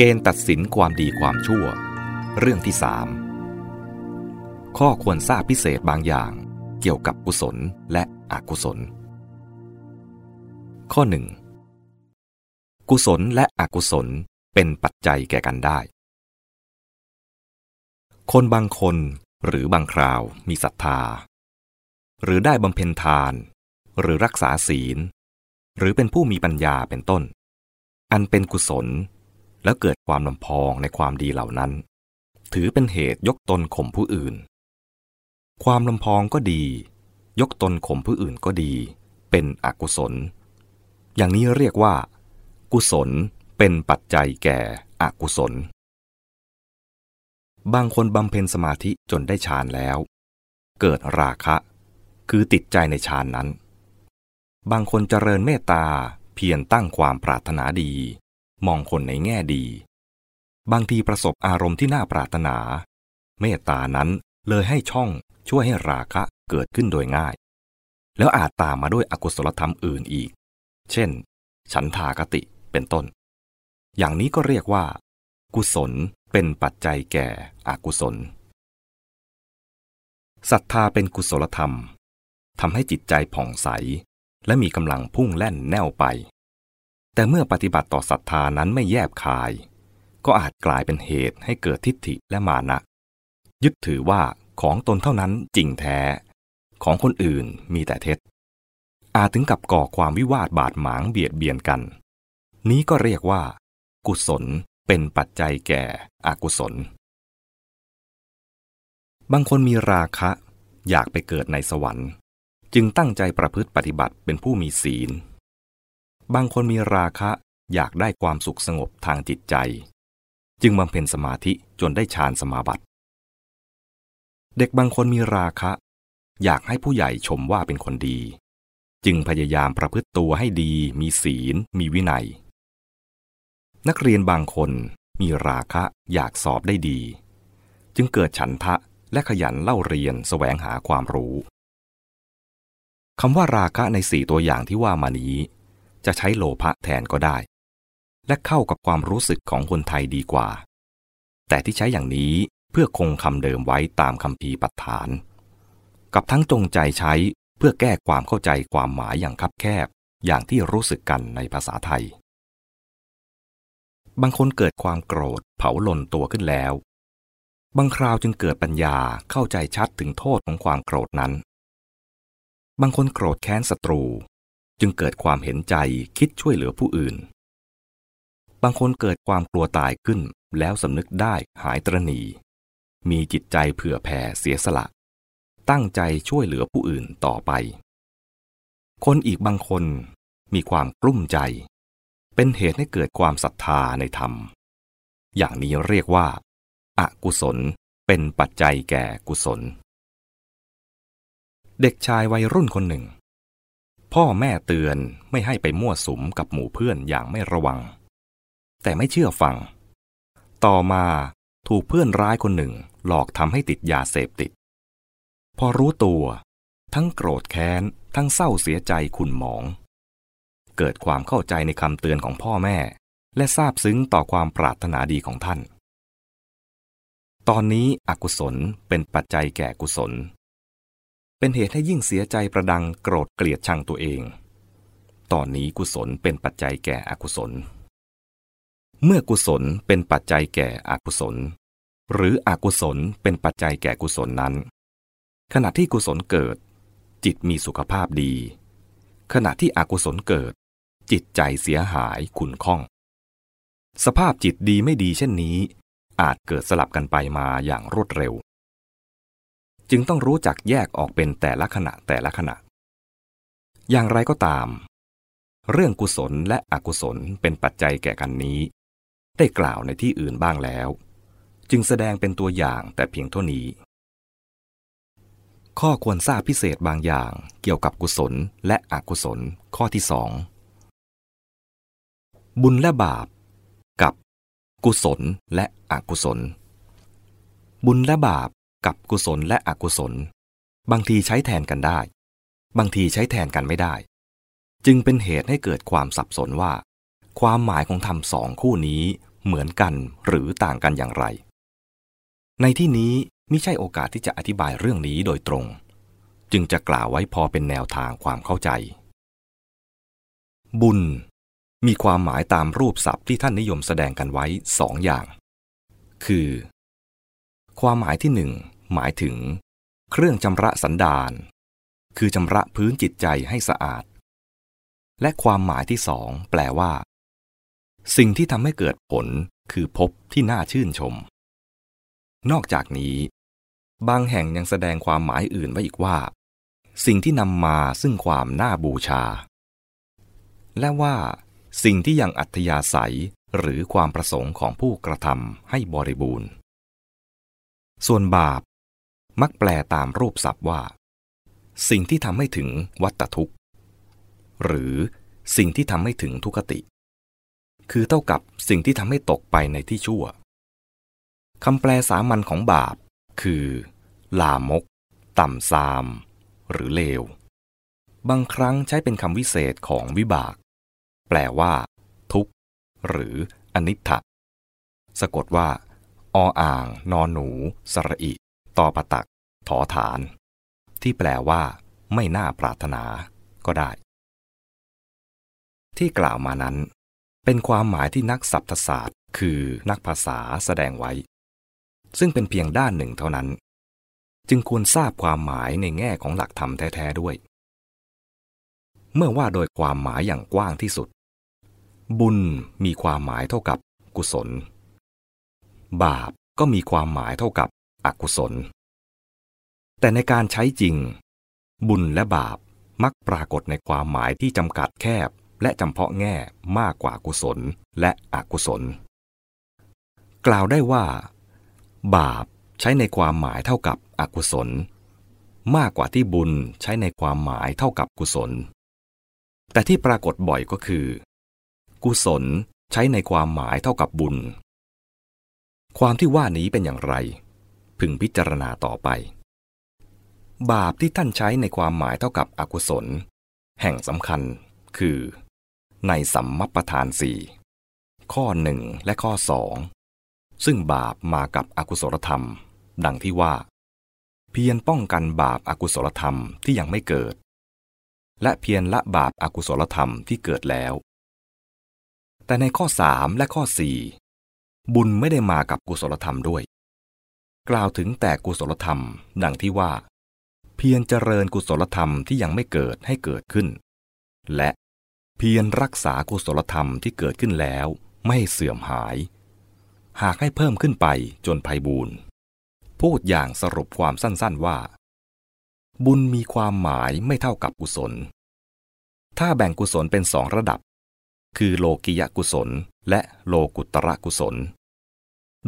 เกณฑ์ตัดสินความดีความชั่ว เรื่องที่สามข้อควรทราบพิเศษบางอย่าง เกี่ยวกับกุศลและอกุศล ข้อหนึ่งกุศลและอกุศลเป็นปัจจัยแก่กันได้ คนบางคนหรือบางคราวมีศรัทธา หรือได้บำเพ็ญทาน หรือรักษาศีล หรือเป็นผู้มีปัญญาเป็นต้น อันเป็นกุศล แล้วเกิดความลำพองในความดีเหล่านั้น ถือเป็นเหตุยกตนข่มผู้อื่น ความลำพองก็ดี ยกตนข่มผู้อื่นก็ดี เป็นอกุศล อย่างนี้เรียกว่า กุศลเป็นปัจจัยแก่อกุศล บางคนบำเพ็ญสมาธิจนได้ฌานแล้ว เกิดราคะ คือติดใจในฌานนั้น บางคนเจริญเมตตาเพียรตั้งความปรารถนาดี มองคนในแง่ดี บางทีประสบอารมณ์ที่น่าปรารถนา เมตตานั้นเลยให้ช่องช่วยให้ราคะเกิดขึ้นโดยง่าย แล้วอาจตามมาด้วยอกุศลธรรมอื่นอีก เช่น ฉันทากติเป็นต้น อย่างนี้ก็เรียกว่า กุศลเป็นปัจจัยแก่อกุศลศรัทธาเป็นกุศลธรรมทำให้จิตใจผ่องใส และมีกำลังพุ่งแล่นแน่วไป แต่เมื่อปฏิบัติต่อศรัทธานั้นไม่แยบคาย ก็อาจกลายเป็นเหตุให้เกิดทิฏฐิและมานะ ยึดถือว่าของตนเท่านั้นจริงแท้ ของคนอื่นมีแต่เท็จ อาจถึงกับก่อความวิวาทบาดหมางเบียดเบียนกัน นี้ก็เรียกว่า กุศลเป็นปัจจัยแก่อกุศล บางคนมีราคะอยากไปเกิดในสวรรค์ จึงตั้งใจประพฤติปฏิบัติเป็นผู้มีศีล บางคนมีราคะอยากได้ความสุขสงบทางจิตใจ จึงบำเพ็ญสมาธิจนได้ฌานสมาบัติ เด็กบางคนมีราคะ อยากให้ผู้ใหญ่ชมว่าเป็นคนดี จึงพยายามประพฤติตัวให้ดี มีศีล มีวินัย นักเรียนบางคนมีราคะอยากสอบได้ดี จึงเกิดฉันทะและขยันเล่าเรียนแสวงหาความรู้คำว่าราคะในสี่ตัวอย่างที่ว่ามานี้ จะใช้โลภะแทนก็ได้ และเข้ากับความรู้สึกของคนไทยดีกว่า แต่ที่ใช้อย่างนี้เพื่อคงคำเดิมไว้ตามคำพีปัฏฐาน กับทั้งจงใจใช้เพื่อแก้ความเข้าใจความหมายอย่างคับแคบ อย่างที่รู้สึกกันในภาษาไทย บางคนเกิดความโกรธเผาลนตัวขึ้นแล้ว บางคราวจึงเกิดปัญญาเข้าใจชัดถึงโทษของความโกรธนั้น บางคนโกรธแค้นศัตรู จึงเกิดความเห็นใจคิดช่วยเหลือผู้อื่น บางคนเกิดความกลัวตายขึ้นแล้วสำนึกได้หายตรณี มีจิตใจเผื่อแผ่เสียสละ ตั้งใจช่วยเหลือผู้อื่นต่อไป คนอีกบางคนมีความกลุ้มใจ เป็นเหตุให้เกิดความศรัทธาในธรรม อย่างนี้เรียกว่าอากุศลเป็นปัจจัยแก่กุศล เด็กชายวัยรุ่นคนหนึ่ง พ่อแม่เตือนไม่ให้ไปมั่วสุมกับหมู่เพื่อนอย่างไม่ระวัง แต่ไม่เชื่อฟัง ต่อมาถูกเพื่อนร้ายคนหนึ่งหลอกทำให้ติดยาเสพติด พอรู้ตัว ทั้งโกรธแค้น ทั้งเศร้าเสียใจขุ่นหมอง เกิดความเข้าใจในคำเตือนของพ่อแม่ และซาบซึ้งต่อความปรารถนาดีของท่าน ตอนนี้อกุศลเป็นปัจจัยแก่กุศล เป็นเหตุให้ยิ่งเสียใจประดังโกรธเกลียดชังตัวเอง ตอนนี้กุศลเป็นปัจจัยแก่อกุศล เมื่อกุศลเป็นปัจจัยแก่อกุศล หรืออกุศลเป็นปัจจัยแก่กุศลนั้น ขณะที่กุศลเกิด จิตมีสุขภาพดี ขณะที่อกุศลเกิด จิตใจเสียหายขุนข้อง สภาพจิตดีไม่ดีเช่นนี้ อาจเกิดสลับกันไปมาอย่างรวดเร็ว จึงต้องรู้จักแยกออกเป็นแต่ละขณะแต่ละขณะ อย่างไรก็ตาม เรื่องกุศลและอกุศลเป็นปัจจัยแก่กันนี้ ได้กล่าวในที่อื่นบ้างแล้ว จึงแสดงเป็นตัวอย่างแต่เพียงเท่านี้ ข้อควรทราบพิเศษบางอย่างเกี่ยวกับกุศลและอกุศลข้อที่สองบุญและบาป กับ กุศลและอกุศล บุญและบาป กับกุศลและอกุศล บางทีใช้แทนกันได้ บางทีใช้แทนกันไม่ได้ จึงเป็นเหตุให้เกิดความสับสนว่า ความหมายของธรรมสองคู่นี้เหมือนกันหรือต่างกันอย่างไร ในที่นี้ไม่ใช่โอกาสที่จะอธิบายเรื่องนี้โดยตรง จึงจะกล่าวไว้พอเป็นแนวทางความเข้าใจ บุญ มีความหมายตามรูปศัพท์ที่ท่านนิยมแสดงกันไว้สองอย่าง คือ ความหมายที่หนึ่งหมายถึง เครื่องชำระสันดาน คือชำระพื้นจิตใจให้สะอาด และความหมายที่สองแปลว่า สิ่งที่ทำให้เกิดผลคือพบที่น่าชื่นชม นอกจากนี้ บางแห่งยังแสดงความหมายอื่นไว้อีกว่า สิ่งที่นำมาซึ่งความน่าบูชา และว่า สิ่งที่ยังอัธยาศัยหรือความประสงค์ของผู้กระทำให้บริบูรณ์ ส่วนบาป มักแปลตามรูปศัพท์ว่า สิ่งที่ทำให้ถึงวัตทุกข์ หรือสิ่งที่ทำให้ถึงทุกขติ คือเท่ากับสิ่งที่ทำให้ตกไปในที่ชั่วคำแปลสามัญของบาป คือ ลามก ต่ำซาม หรือเลว บางครั้งใช้เป็นคำวิเศษของวิบาก แปลว่า ทุกข์ หรืออนิจฐะสะกดว่า ออ่าง นอนหนู สระอิตอปตัก ถอฐาน ที่แปลว่า ไม่น่าปรารถนา ก็ได้ ที่กล่าวมานั้น เป็นความหมายที่นักศัพทศาสตร์ คือนักภาษาแสดงไว้ ซึ่งเป็นเพียงด้านหนึ่งเท่านั้น จึงควรทราบความหมายในแง่ของหลักธรรมแท้ๆด้วย เมื่อว่าโดยความหมายอย่างกว้างที่สุด บุญมีความหมายเท่ากับกุศล บาปก็มีความหมายเท่ากับอกุศล แต่ในการใช้จริง บุญและบาปมักปรากฏในความหมายที่จำกัดแคบ และจำเพาะแง่มากกว่ากุศลและอกุศล กล่าวได้ว่า บาปใช้ในความหมายเท่ากับอกุศล มากกว่าที่บุญใช้ในความหมายเท่ากับกุศล แต่ที่ปรากฏบ่อยก็คือ กุศลใช้ในความหมายเท่ากับบุญ ความที่ว่านี้เป็นอย่างไร พึงพิจารณาต่อไป บาปที่ท่านใช้ในความหมายเท่ากับอกุศล แห่งสำคัญคือ ในสัมมัปทานสี่ข้อหนึ่งและข้อสองซึ่งบาปมากับอกุศลธรรม ดังที่ว่า เพียรป้องกันบาปอากุศลธรรมที่ยังไม่เกิด และเพียรละบาปอากุศลธรรมที่เกิดแล้ว แต่ในข้อสามและข้อสี่ บุญไม่ได้มากับกุศลธรรมด้วย กล่าวถึงแต่กุศลธรรม ดังที่ว่า เพียรเจริญกุศลธรรมที่ยังไม่เกิดให้เกิดขึ้น และเพียรรักษากุศลธรรมที่เกิดขึ้นแล้วไม่เสื่อมหาย หากให้เพิ่มขึ้นไปจนภัยบูรณ์พูดอย่างสรุปความสั้นๆว่า บุญมีความหมายไม่เท่ากับกุศล ถ้าแบ่งกุศลเป็นสองระดับ คือโลกิยกุศลและโลกุตระกุศล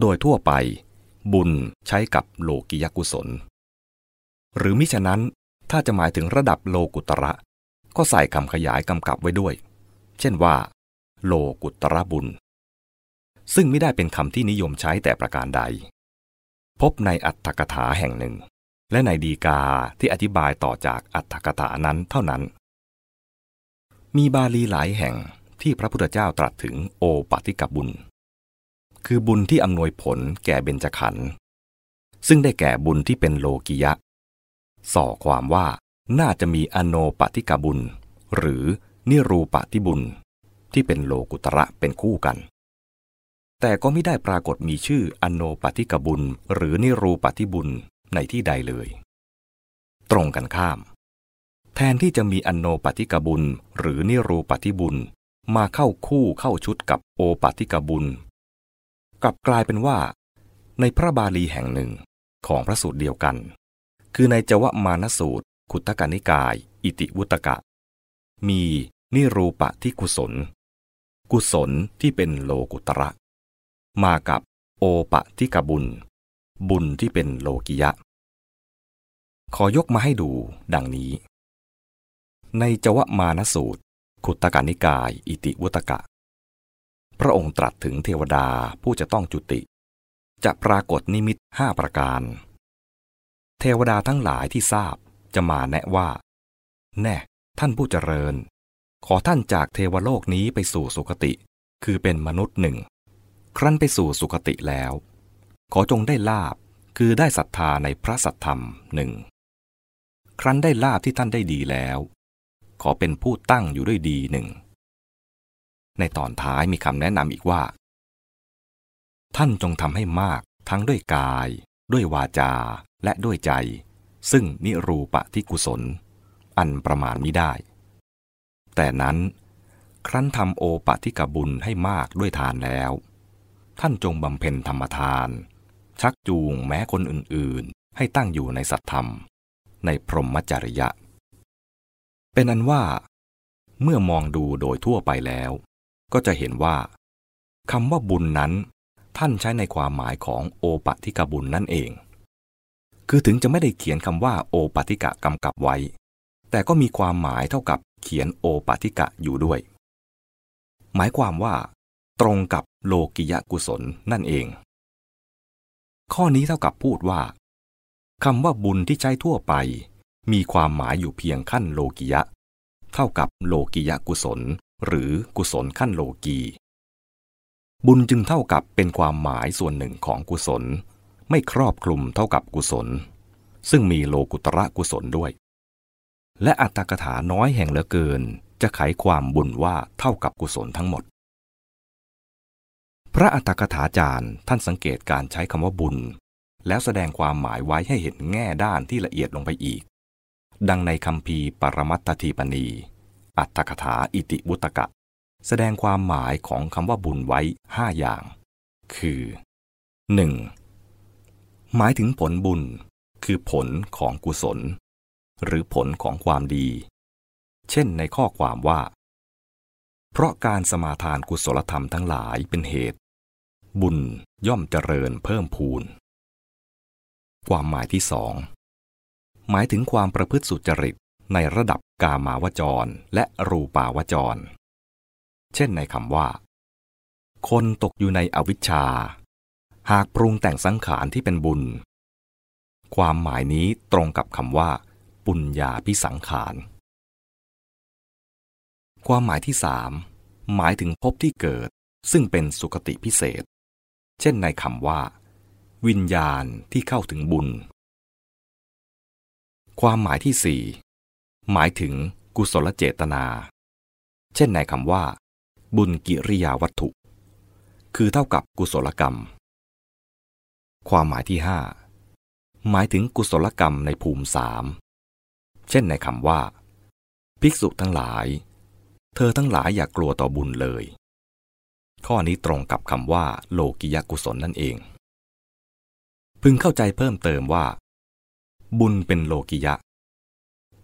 โดยทั่วไป บุญใช้กับโลกิยกุศล หรือมิฉะนั้นถ้าจะหมายถึงระดับโลกุตระ ก็ใส่คำขยายกำกับไว้ด้วย เช่นว่า โลกุตระบุญ ซึ่งไม่ได้เป็นคำที่นิยมใช้แต่ประการใด พบในอัตถกถาแห่งหนึ่ง และในดีกาที่อธิบายต่อจากอัตถกถานั้นเท่านั้น มีบาลีหลายแห่งที่พระพุทธเจ้าตรัสถึงโอปติกบุญ คือบุญที่อำนวยผลแก่เบญจขันธ์ซึ่งได้แก่บุญที่เป็นโลกิยะ ส่อความว่าน่าจะมีอโนปติกบุญ หรือนิรูปติบุญ ที่เป็นโลกุตระเป็นคู่กัน แต่ก็ไม่ได้ปรากฏมีชื่ออโนปติกบุญ หรือนิรูปติบุญในที่ใดเลย ตรงกันข้าม แทนที่จะมีอโนปติกบุญ หรือนิรูปติบุญมาเข้าคู่เข้าชุดกับโอปติกบุญ กลับกลายเป็นว่า ในพระบาลีแห่งหนึ่งของพระสูตรเดียวกัน คือในจวมานสูตร ขุตกานิกาย อิติวุตกะ มีนิรูปะที่กุศล กุศลที่เป็นโลกุตระ มากับโอปะที่กบุญ บุญที่เป็นโลกิยะ ขอยกมาให้ดูดังนี้ ในจวมานสูตร ขุตกานิกาย อิติวุตกะ พระองค์ตรัสถึงเทวดาผู้จะต้องจุติ จะปรากฏนิมิตห้าประการ เทวดาทั้งหลายที่ทราบจะมาแนะว่า แน่ท่านผู้เจริญ ขอท่านจากเทวโลกนี้ไปสู่สุคติ คือเป็นมนุษย์หนึ่ง ครั้นไปสู่สุคติแล้ว ขอจงได้ลาบคือได้ศรัทธาในพระสัทธรรมหนึ่ง ครั้นได้ลาบที่ท่านได้ดีแล้ว ขอเป็นผู้ตั้งอยู่ด้วยดีหนึ่ง ในตอนท้ายมีคำแนะนำอีกว่า ท่านจงทำให้มากทั้งด้วยกาย ด้วยวาจาและด้วยใจ ซึ่งนิรูปะที่กุศล อันประมาณมิได้ แต่นั้น ครั้นทำโอปะที่กบุญให้มากด้วยทานแล้ว ท่านจงบำเพ็ญธรรมทาน ชักจูงแม้คนอื่นๆ ให้ตั้งอยู่ในสัตธรรม ในพรหมจริยะ เป็นอันว่า เมื่อมองดูโดยทั่วไปแล้ว ก็จะเห็นว่าคำว่าบุญนั้น ท่านใช้ในความหมายของโอปะทิกบุญนั่นเอง คือถึงจะไม่ได้เขียนคำว่าโอปะทิกะกำกับไว้ แต่ก็มีความหมายเท่ากับเขียนโอปะทิกะอยู่ด้วย หมายความว่า ตรงกับโลกิยกุศลนั่นเอง ข้อนี้เท่ากับพูดว่าคำว่าบุญที่ใช้ทั่วไป มีความหมายอยู่เพียงขั้นโลกิยะ เท่ากับโลกิยกุศล หรือกุศลขั้นโลกี บุญจึงเท่ากับเป็นความหมายส่วนหนึ่งของกุศล ไม่ครอบคลุมเท่ากับกุศล ซึ่งมีโลกุตระกุศลด้วย และอัตถกถาน้อยแห่งเหลือเกิน จะไขความบุญว่าเท่ากับกุศลทั้งหมด พระอัตถกถาจารย์ท่านสังเกตการใช้คำว่าบุญ แล้วแสดงความหมายไว้ให้เห็นแง่ด้านที่ละเอียดลงไปอีกดังในคำพีปรมัตถีปณี อัตถกถาอิติวุตกะ แสดงความหมายของคำว่าบุญไว้ห้าอย่าง คือ 1. หมายถึงผลบุญ คือผลของกุศล หรือผลของความดี เช่นในข้อความว่า เพราะการสมาทานกุศลธรรมทั้งหลายเป็นเหตุ บุญย่อมเจริญเพิ่มพูน ความหมายที่สองหมายถึงความประพฤติสุจริต ในระดับกามาวจรและรูปาวจร เช่นในคำว่า คนตกอยู่ในอวิชชา หากปรุงแต่งสังขารที่เป็นบุญ ความหมายนี้ตรงกับคำว่า ปุญญาพิสังขาร ความหมายที่สามหมายถึงภพที่เกิด ซึ่งเป็นสุคติพิเศษ เช่นในคำว่า วิญญาณที่เข้าถึงบุญความหมายที่สี่ หมายถึงกุศลเจตนา เช่นในคำว่า บุญกิริยาวัตถุ คือเท่ากับกุศลกรรม ความหมายที่ห้าหมายถึงกุศลกรรมในภูมิสามเช่นในคำว่า ภิกษุทั้งหลาย เธอทั้งหลายอย่ากลัวต่อบุญเลย ข้อนี้ตรงกับคำว่า โลกิยกุศลนั่นเอง พึงเข้าใจเพิ่มเติมว่า บุญเป็นโลกิยะ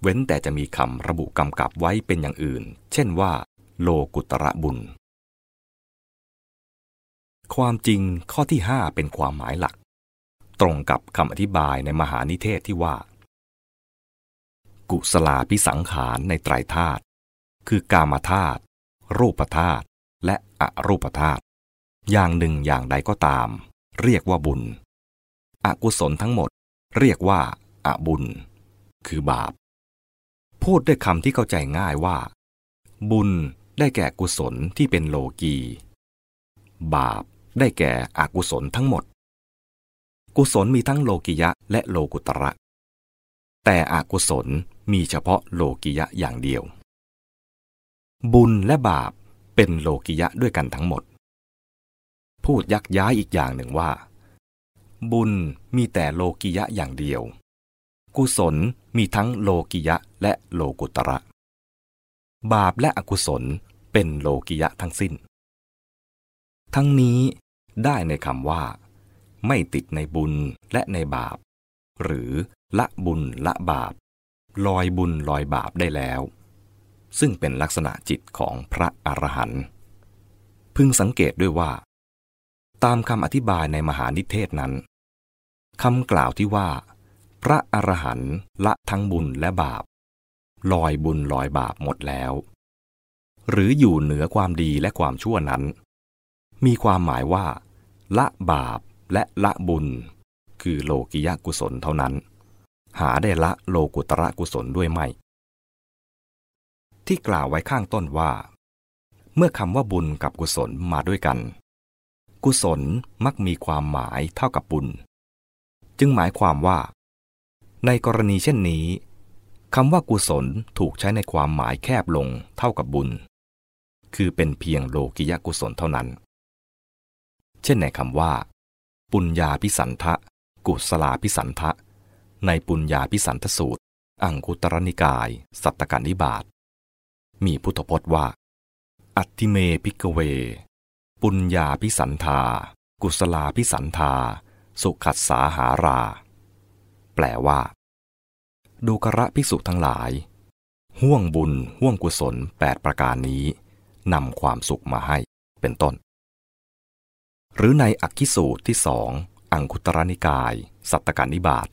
เว้นแต่จะมีคำระบุกำกับไว้เป็นอย่างอื่น เช่นว่า โลกุตระบุญ ความจริงข้อที่ห้าเป็นความหมายหลัก ตรงกับคำอธิบายในมหานิเทศที่ว่า กุศลาพิสังขารในไตรธาตุคือกามธาตุรูปธาตุและอรูปธาตุอย่างหนึ่งอย่างใดก็ตาม เรียกว่าบุญ อกุศลทั้งหมด เรียกว่าอาบุญ คือบาป พูดด้วยคำที่เข้าใจง่ายว่า บุญได้แก่กุศลที่เป็นโลกี บาปได้แก่อกุศลทั้งหมด กุศลมีทั้งโลกิยะและโลกุตระ แต่อกุศลมีเฉพาะโลกิยะอย่างเดียว บุญและบาปเป็นโลกิยะด้วยกันทั้งหมด พูดยักย้ายอีกอย่างหนึ่งว่า บุญมีแต่โลกิยะอย่างเดียว กุศลมีทั้งโลกิยะและโลกุตระ บาปและอกุศลเป็นโลกิยะทั้งสิ้น ทั้งนี้ได้ในคำว่า ไม่ติดในบุญและในบาป หรือละบุญละบาป ลอยบุญลอยบาปได้แล้ว ซึ่งเป็นลักษณะจิตของพระอรหันต์พึงสังเกตด้วยว่า ตามคำอธิบายในมหานิเทศนั้นคำกล่าวที่ว่า พระอรหันต์ละทั้งบุญและบาป ลอยบุญลอยบาปหมดแล้ว หรืออยู่เหนือความดีและความชั่วนั้น มีความหมายว่า ละบาปและละบุญ คือโลกิยกุศลเท่านั้น หาได้ละโลกุตระกุศลด้วยไม่ ที่กล่าวไว้ข้างต้นว่า เมื่อคำว่าบุญกับกุศลมาด้วยกันกกุศลมักมีความหมายเท่ากับบุญ จึงหมายความว่า ในกรณีเช่นนี้คำว่ากุศลถูกใช้ในความหมายแคบลงเท่ากับบุญ คือเป็นเพียงโลกิยกุศลเท่านั้น เช่นในคำว่า ปุญญาพิสันทะ กุศลาพิสันทะ ในปุญญาพิสันทสูตร อังคุตรนิกาย สัตตการนิบาตมีพุทธพจน์ว่า อัติเมพิกเว ปุญญาพิสันธา กุศลาพิสันธา สุขัสสาหารา แปลว่า ดูกระภิกษุทั้งหลาย ห่วงบุญห่วงกุศลแปดประการนี้นำความสุขมาให้เป็นต้น หรือในอักขิสูตรที่สองอังคุตรนิกาย สัตตการนิบาต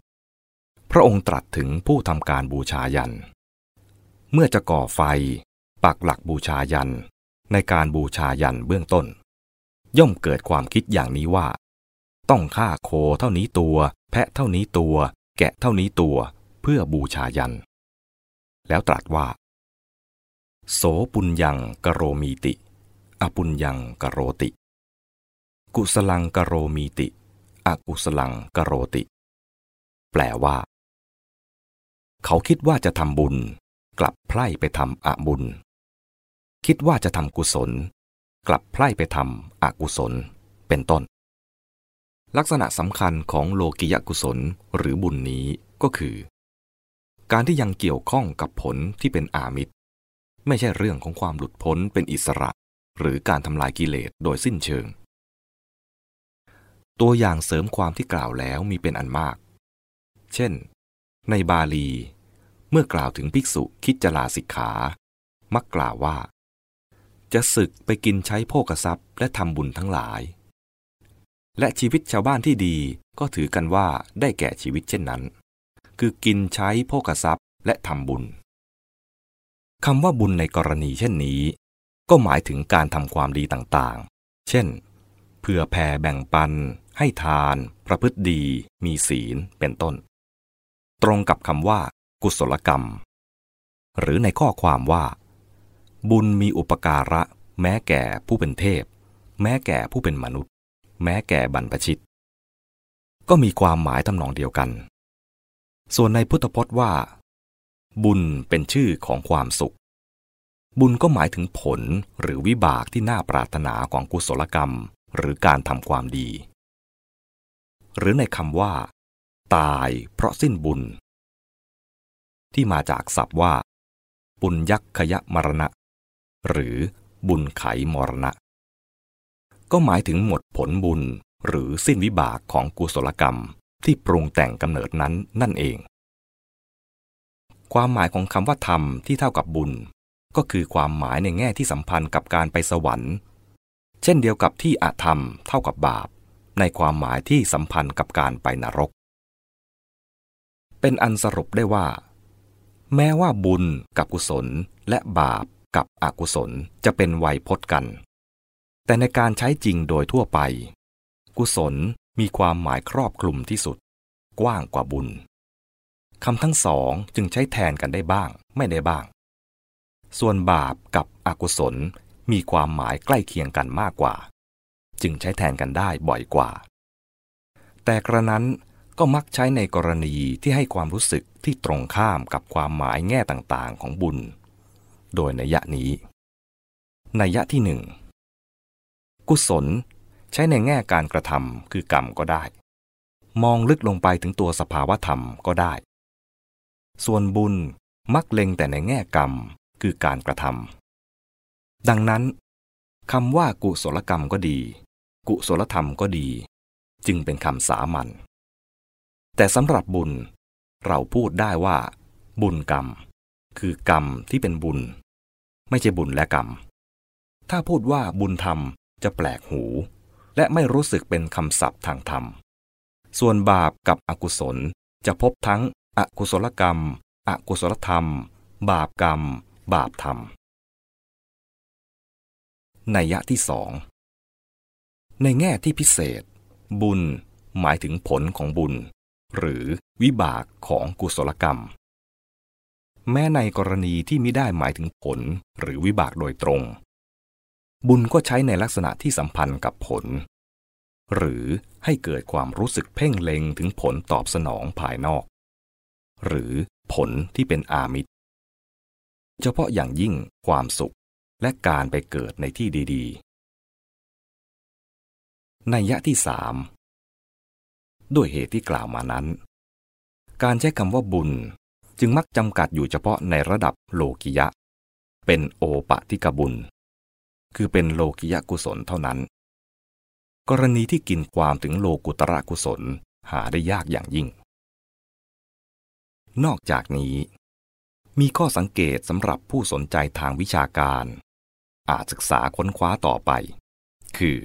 พระองค์ตรัสถึงผู้ทำการบูชายัน เมื่อจะก่อไฟ ปักหลักบูชายัน ในการบูชายันเบื้องต้น ย่อมเกิดความคิดอย่างนี้ว่า ต้องฆ่าโคเท่านี้ตัว แพะเท่านี้ตัว แกะเท่านี้ตัวเพื่อบูชายัน แล้วตรัสว่า โสปุญญังกโรมีติ อปุญญังกโรติ กุสลังกโรมีติ อกุสลังกโรติ แปลว่า เขาคิดว่าจะทำบุญ กลับไพร่ไปทำอบุญ คิดว่าจะทำกุศล กลับไพร่ไปทำอกุศล เป็นต้น ลักษณะสำคัญของโลกิยกุศลหรือบุญนี้ก็คือ การที่ยังเกี่ยวข้องกับผลที่เป็นอามิตร ไม่ใช่เรื่องของความหลุดพ้นเป็นอิสระ หรือการทำลายกิเลสโดยสิ้นเชิง ตัวอย่างเสริมความที่กล่าวแล้วมีเป็นอันมาก เช่น ในบาลี เมื่อกล่าวถึงภิกษุคิดจลาสิกขา มักกล่าวว่า จะศึกไปกินใช้โภกทรัพย์และทำบุญทั้งหลาย และชีวิตชาวบ้านที่ดีก็ถือกันว่าได้แก่ชีวิตเช่นนั้น คือกินใช้โภกทรัพย์และทำบุญคำว่าบุญในกรณีเช่นนี้ ก็หมายถึงการทำความดีต่างๆ เช่น เพื่อแผ่แบ่งปัน ให้ทาน ประพฤติดี มีศีล เป็นต้น ตรงกับคำว่า กุศลกรรม หรือในข้อความว่า บุญมีอุปการะ แม้แก่ผู้เป็นเทพ แม้แก่ผู้เป็นมนุษย์ แม้แก่บรรพชิต ก็มีความหมายทำนองเดียวกัน ส่วนในพุทธพจน์ว่า บุญเป็นชื่อของความสุข บุญก็หมายถึงผลหรือวิบากที่น่าปรารถนาของกุศลกรรม หรือการทำความดี หรือในคำว่า ตายเพราะสิ้นบุญ ที่มาจากศัพท์ว่า ปุญยักขยะมรณะ หรือบุญไขมรณะ ก็หมายถึงหมดผลบุญหรือสิ้นวิบากของกุศลกรรมที่ปรุงแต่งกำเนิดนั้นนั่นเอง ความหมายของคำว่าธรรมที่เท่ากับบุญ ก็คือความหมายในแง่ที่สัมพันธ์กับการไปสวรรค์ เช่นเดียวกับที่อาธรรมเท่ากับบาป ในความหมายที่สัมพันธ์กับการไปนรก เป็นอันสรุปได้ว่า แม้ว่าบุญกับกุศลและบาปกับอกุศลจะเป็นไวยพจน์กัน แต่ในการใช้จริงโดยทั่วไป กุศลมีความหมายครอบคลุมที่สุด กว้างกว่าบุญคำทั้งสองจึงใช้แทนกันได้บ้าง ไม่ได้บ้าง ส่วนบาปกับอกุศลมีความหมายใกล้เคียงกันมากกว่า จึงใช้แทนกันได้บ่อยกว่า แต่กระนั้นก็มักใช้ในกรณีที่ให้ความรู้สึกที่ตรงข้ามกับความหมายแง่ต่างๆของบุญ โดยในยะนี้ในยะที่หนึ่ง กุศล ใช้ในแง่การกระทำคือกรรมก็ได้ มองลึกลงไปถึงตัวสภาวธรรมก็ได้ ส่วนบุญมักเล็งแต่ในแง่กรรมคือการกระทำดังนั้นคำว่ากุศลกรรมก็ดี กุศลธรรมก็ดี จึงเป็นคำสามัญแต่สำหรับบุญเราพูดได้ว่า บุญกรรม คือกรรมที่เป็นบุญ ไม่ใช่บุญและกรรม ถ้าพูดว่าบุญธรรม จะแปลกหู และไม่รู้สึกเป็นคำศัพท์ทางธรรม ส่วนบาปกับอกุศลจะพบทั้งอกุศลกรรม อกุศลธรรม บาปกรรม บาปธรรมในยะที่สองในแง่ที่พิเศษ บุญหมายถึงผลของบุญ หรือวิบากของกุศลกรรม แม้ในกรณีที่ไม่ได้หมายถึงผลหรือวิบากโดยตรง บุญก็ใช้ในลักษณะที่สัมพันธ์กับผล หรือให้เกิดความรู้สึกเพ่งเล็งถึงผลตอบสนองภายนอก หรือผลที่เป็นอามิตร เฉพาะอย่างยิ่งความสุขและการไปเกิดในที่ดีๆ ในยะที่สามด้วยเหตุที่กล่าวมานั้น การใช้คำว่าบุญจึงมักจำกัดอยู่เฉพาะในระดับโลกิยะ เป็นโอปะทิกบุญ คือเป็นโลกิยกุศลเท่านั้น กรณีที่กินความถึงโลกุตระกุศลหาได้ยากอย่างยิ่ง นอกจากนี้ มีข้อสังเกตสำหรับผู้สนใจทางวิชาการ อาจศึกษาค้นคว้าต่อไป คือ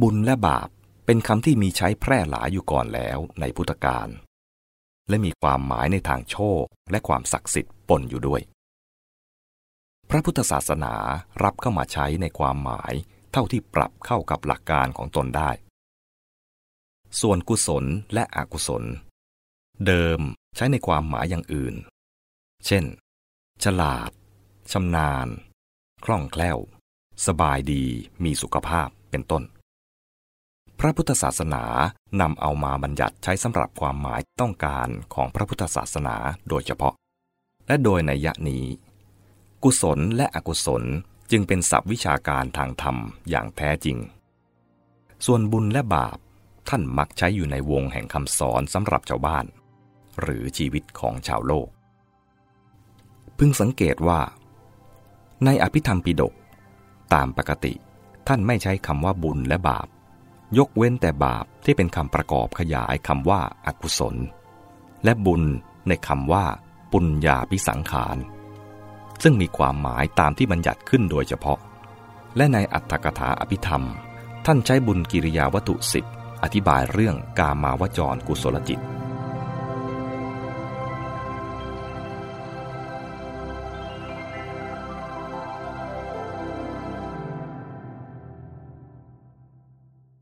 บุญและบาปเป็นคำที่มีใช้แพร่หลายอยู่ก่อนแล้วในพุทธกาลและมีความหมายในทางโชคและความศักดิ์สิทธิ์ปนอยู่ด้วย พระพุทธศาสนารับเข้ามาใช้ในความหมายเท่าที่ปรับเข้ากับหลักการของตนได้ ส่วนกุศลและอกุศล เดิมใช้ในความหมายอย่างอื่น เช่น ฉลาดชำนาญ คล่องแคล่ว สบายดีมีสุขภาพเป็นต้น พระพุทธศาสนานำเอามาบัญญัติใช้สำหรับความหมายต้องการของพระพุทธศาสนาโดยเฉพาะ และโดยในยะนี้ กุศลและอกุศลจึงเป็นศัพท์วิชาการทางธรรมอย่างแท้จริง ส่วนบุญและบาปท่านมักใช้อยู่ในวงแห่งคำสอนสำหรับชาวบ้าน หรือชีวิตของชาวโลก พึงสังเกตว่า ในอภิธรรมปิฎกตามปกติท่านไม่ใช้คำว่าบุญและบาป ยกเว้นแต่บาปที่เป็นคำประกอบขยายคำว่าอากุศล และบุญในคำว่า ปุญญาพิสังขาร ซึ่งมีความหมายตามที่บัญญัติขึ้นโดยเฉพาะ และในอัตถกถาอภิธรรม ท่านใช้บุญกิริยาวัตถุสิบอธิบายเรื่องกามาวจรกุศลจิต